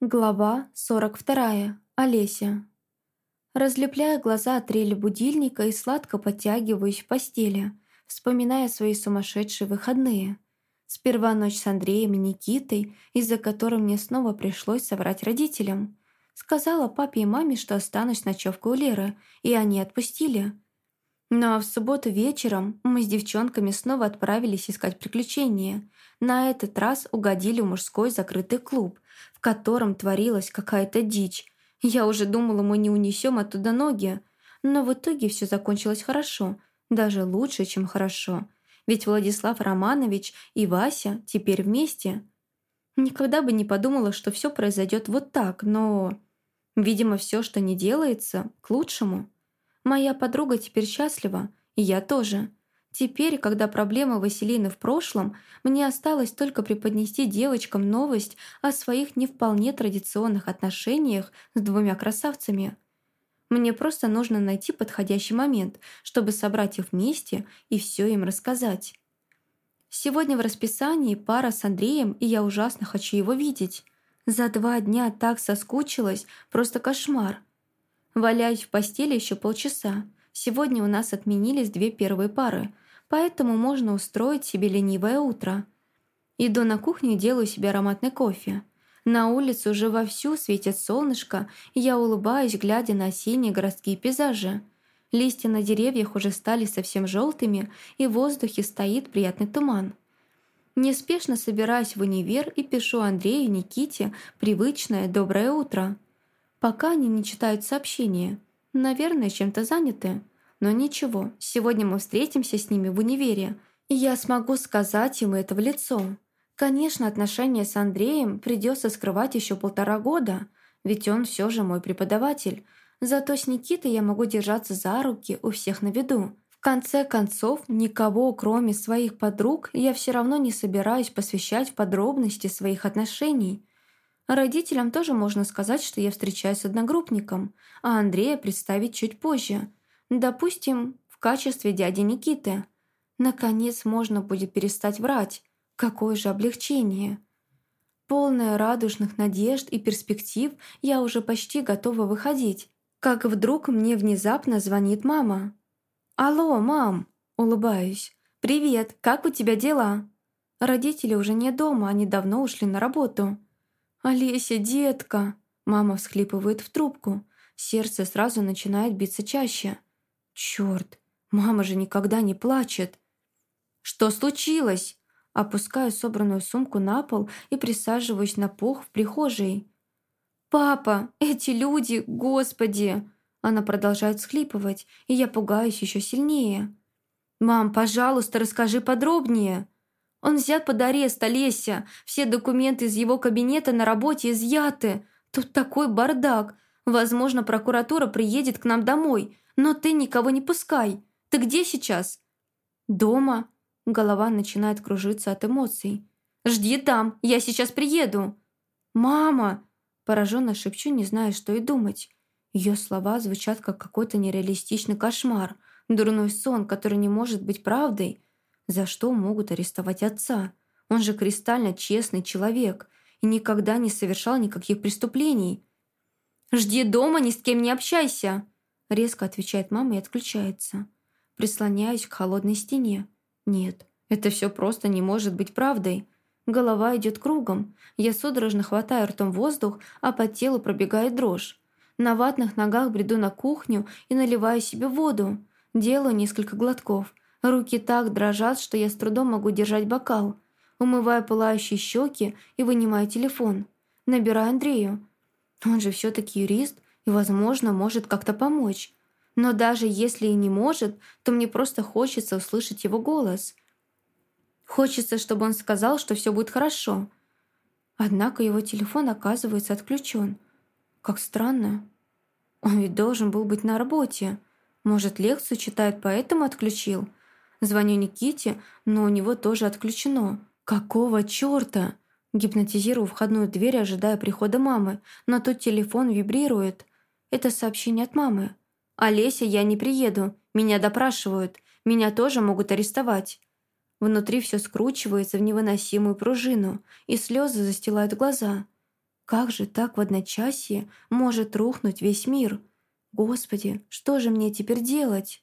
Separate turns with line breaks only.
Глава 42. Олеся. Разлепляя глаза от трели будильника и сладко подтягиваюсь в постели, вспоминая свои сумасшедшие выходные. Сперва ночь с Андреем и Никитой, из-за которой мне снова пришлось соврать родителям. Сказала папе и маме, что останусь ночевкой у Леры, и они отпустили. А в субботу вечером мы с девчонками снова отправились искать приключения. На этот раз угодили в мужской закрытый клуб – в котором творилась какая-то дичь. Я уже думала, мы не унесем оттуда ноги. Но в итоге все закончилось хорошо, даже лучше, чем хорошо. Ведь Владислав Романович и Вася теперь вместе. Никогда бы не подумала, что все произойдет вот так, но... Видимо, все, что не делается, к лучшему. Моя подруга теперь счастлива, и я тоже. Теперь, когда проблема Василины в прошлом, мне осталось только преподнести девочкам новость о своих не вполне традиционных отношениях с двумя красавцами. Мне просто нужно найти подходящий момент, чтобы собрать их вместе и все им рассказать. Сегодня в расписании пара с Андреем, и я ужасно хочу его видеть. За два дня так соскучилась, просто кошмар. Валяюсь в постели еще полчаса. Сегодня у нас отменились две первые пары, поэтому можно устроить себе ленивое утро. Иду на кухню и делаю себе ароматный кофе. На улице уже вовсю светит солнышко, и я улыбаюсь, глядя на осенние городские пейзажи. Листья на деревьях уже стали совсем желтыми, и в воздухе стоит приятный туман. Неспешно собираюсь в универ и пишу Андрею и Никите привычное «доброе утро». Пока они не читают сообщения. Наверное, чем-то заняты. Но ничего, сегодня мы встретимся с ними в универе, и я смогу сказать им это в лицо. Конечно, отношения с Андреем придется скрывать еще полтора года, ведь он все же мой преподаватель. Зато с Никитой я могу держаться за руки у всех на виду. В конце концов, никого, кроме своих подруг, я все равно не собираюсь посвящать в подробности своих отношений. Родителям тоже можно сказать, что я встречаюсь с одногруппником, а Андрея представить чуть позже – Допустим, в качестве дяди Никиты. Наконец можно будет перестать врать. Какое же облегчение. Полная радужных надежд и перспектив, я уже почти готова выходить. Как вдруг мне внезапно звонит мама. «Алло, мам!» – улыбаюсь. «Привет, как у тебя дела?» Родители уже не дома, они давно ушли на работу. «Олеся, детка!» Мама всхлипывает в трубку. Сердце сразу начинает биться чаще. Черт, мама же никогда не плачет. Что случилось? Опускаю собранную сумку на пол и присаживаюсь на пух в прихожей. «Папа, эти люди, господи!» Она продолжает схлипывать, и я пугаюсь еще сильнее. «Мам, пожалуйста, расскажи подробнее!» «Он взят под арест, Олеся! Все документы из его кабинета на работе изъяты! Тут такой бардак! Возможно, прокуратура приедет к нам домой. Но ты никого не пускай. Ты где сейчас?» «Дома». Голова начинает кружиться от эмоций. «Жди там, я сейчас приеду». «Мама!» Пораженно шепчу, не зная, что и думать. Ее слова звучат как какой-то нереалистичный кошмар, дурной сон, который не может быть правдой. За что могут арестовать отца? Он же кристально честный человек и никогда не совершал никаких преступлений. «Жди дома, ни с кем не общайся!» Резко отвечает мама и отключается. Прислоняюсь к холодной стене. Нет, это все просто не может быть правдой. Голова идет кругом. Я судорожно хватаю ртом воздух, а по телу пробегает дрожь. На ватных ногах бреду на кухню и наливаю себе воду. Делаю несколько глотков. Руки так дрожат, что я с трудом могу держать бокал. Умываю пылающие щеки и вынимаю телефон. Набираю Андрею. Он же все-таки юрист, и, возможно, может как-то помочь. Но даже если и не может, то мне просто хочется услышать его голос. Хочется, чтобы он сказал, что все будет хорошо. Однако его телефон оказывается отключен. Как странно. Он ведь должен был быть на работе. Может, лекцию читает, поэтому отключил? Звоню Никите, но у него тоже отключено. Какого чёрта? Гипнотизирую входную дверь, ожидая прихода мамы, но тут телефон вибрирует. Это сообщение от мамы. «Олеся, я не приеду. Меня допрашивают. Меня тоже могут арестовать». Внутри все скручивается в невыносимую пружину, и слезы застилают глаза. Как же так в одночасье может рухнуть весь мир? Господи, что же мне теперь делать?